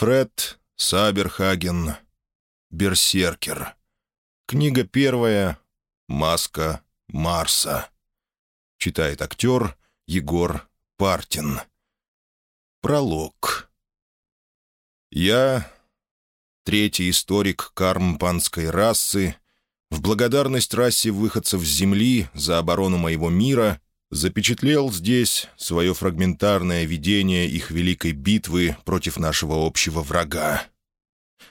Фред Саберхаген. Берсеркер. Книга первая. Маска Марса. Читает актер Егор Партин. Пролог. Я, третий историк кармпанской расы, в благодарность расе выходцев с Земли за оборону моего мира запечатлел здесь свое фрагментарное видение их великой битвы против нашего общего врага.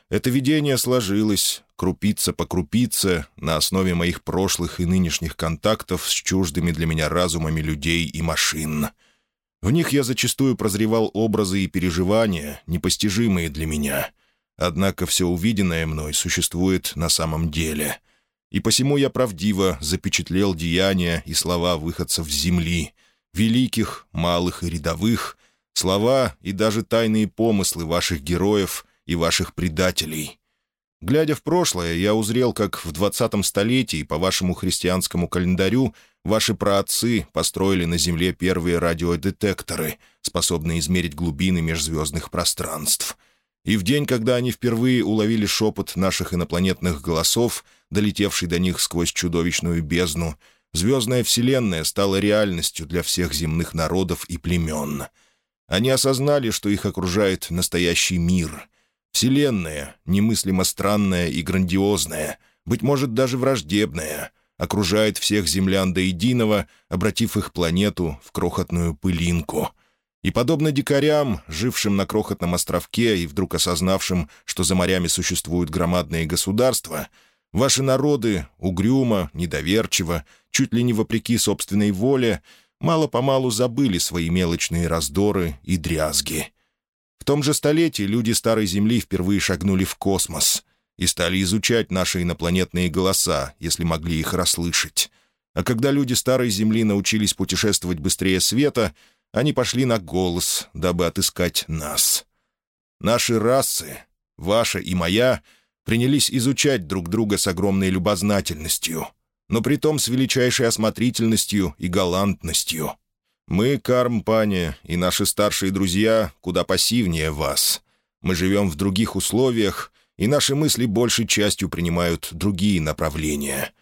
Это видение сложилось, крупица по крупице, на основе моих прошлых и нынешних контактов с чуждыми для меня разумами людей и машин. В них я зачастую прозревал образы и переживания, непостижимые для меня. Однако все увиденное мной существует на самом деле — и посему я правдиво запечатлел деяния и слова выходцев с земли, великих, малых и рядовых, слова и даже тайные помыслы ваших героев и ваших предателей. Глядя в прошлое, я узрел, как в двадцатом столетии по вашему христианскому календарю ваши праотцы построили на Земле первые радиодетекторы, способные измерить глубины межзвездных пространств. И в день, когда они впервые уловили шепот наших инопланетных голосов — долетевший до них сквозь чудовищную бездну, звездная вселенная стала реальностью для всех земных народов и племен. Они осознали, что их окружает настоящий мир. Вселенная, немыслимо странная и грандиозная, быть может, даже враждебная, окружает всех землян до единого, обратив их планету в крохотную пылинку — и, подобно дикарям, жившим на крохотном островке и вдруг осознавшим, что за морями существуют громадные государства, Ваши народы, угрюмо, недоверчиво, чуть ли не вопреки собственной воле, мало-помалу забыли свои мелочные раздоры и дрязги. В том же столетии люди Старой Земли впервые шагнули в космос и стали изучать наши инопланетные голоса, если могли их расслышать. А когда люди Старой Земли научились путешествовать быстрее света, они пошли на голос, дабы отыскать нас. Наши расы, ваша и моя — принялись изучать друг друга с огромной любознательностью, но притом с величайшей осмотрительностью и галантностью. Мы, Кармпане, и наши старшие друзья куда пассивнее вас. Мы живем в других условиях, и наши мысли большей частью принимают другие направления.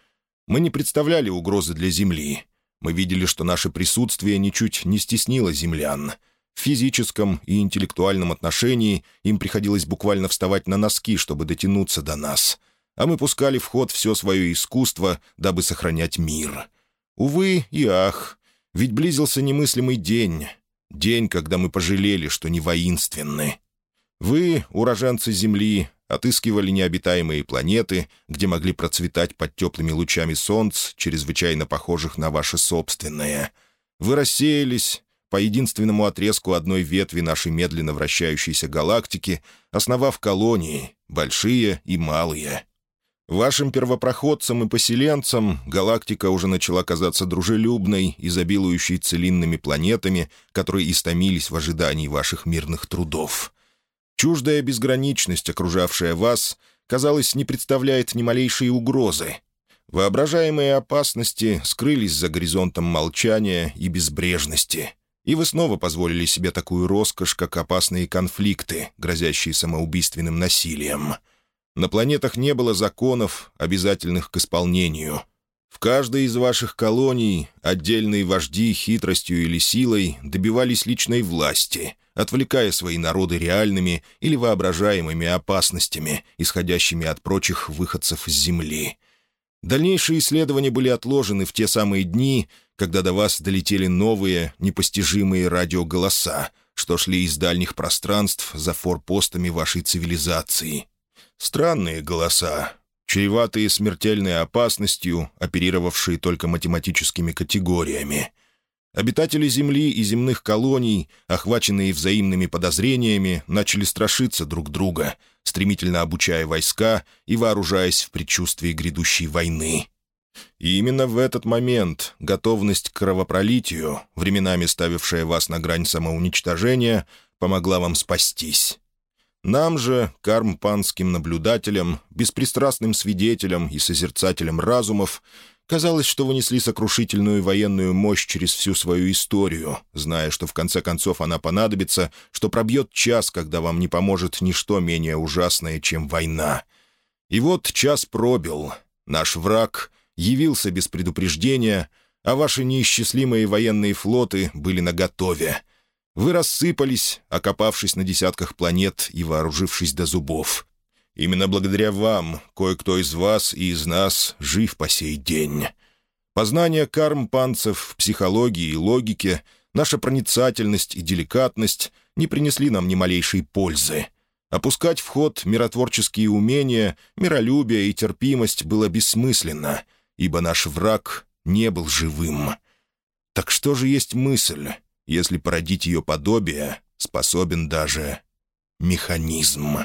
Мы не представляли угрозы для Земли. Мы видели, что наше присутствие ничуть не стеснило землян — в физическом и интеллектуальном отношении им приходилось буквально вставать на носки, чтобы дотянуться до нас. А мы пускали в ход все свое искусство, дабы сохранять мир. Увы и ах, ведь близился немыслимый день. День, когда мы пожалели, что не воинственны. Вы, уроженцы Земли, отыскивали необитаемые планеты, где могли процветать под теплыми лучами солнц, чрезвычайно похожих на ваше собственное. Вы рассеялись, по единственному отрезку одной ветви нашей медленно вращающейся галактики, основав колонии, большие и малые. Вашим первопроходцам и поселенцам галактика уже начала казаться дружелюбной, изобилующей целинными планетами, которые истомились в ожидании ваших мирных трудов. Чуждая безграничность, окружавшая вас, казалось, не представляет ни малейшей угрозы. Воображаемые опасности скрылись за горизонтом молчания и безбрежности — и вы снова позволили себе такую роскошь, как опасные конфликты, грозящие самоубийственным насилием. На планетах не было законов, обязательных к исполнению. В каждой из ваших колоний отдельные вожди хитростью или силой добивались личной власти, отвлекая свои народы реальными или воображаемыми опасностями, исходящими от прочих выходцев с Земли. Дальнейшие исследования были отложены в те самые дни, когда до вас долетели новые, непостижимые радиоголоса, что шли из дальних пространств за форпостами вашей цивилизации. Странные голоса, чреватые смертельной опасностью, оперировавшие только математическими категориями. Обитатели Земли и земных колоний, охваченные взаимными подозрениями, начали страшиться друг друга, стремительно обучая войска и вооружаясь в предчувствии грядущей войны. И именно в этот момент готовность к кровопролитию, временами ставившая вас на грань самоуничтожения, помогла вам спастись. Нам же, кармпанским наблюдателям, беспристрастным свидетелям и созерцателям разумов, Казалось, что вы несли сокрушительную военную мощь через всю свою историю, зная, что в конце концов она понадобится, что пробьет час, когда вам не поможет ничто менее ужасное, чем война. И вот час пробил. Наш враг явился без предупреждения, а ваши неисчислимые военные флоты были наготове. Вы рассыпались, окопавшись на десятках планет и вооружившись до зубов. Именно благодаря вам кое-кто из вас и из нас жив по сей день. Познание кармпанцев в психологии и логике, наша проницательность и деликатность не принесли нам ни малейшей пользы. Опускать в ход миротворческие умения, миролюбие и терпимость было бессмысленно, ибо наш враг не был живым. Так что же есть мысль, если породить ее подобие способен даже механизм?»